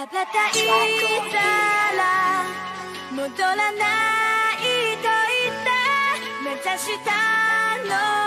羽ばたいたら戻らないと言って目指したの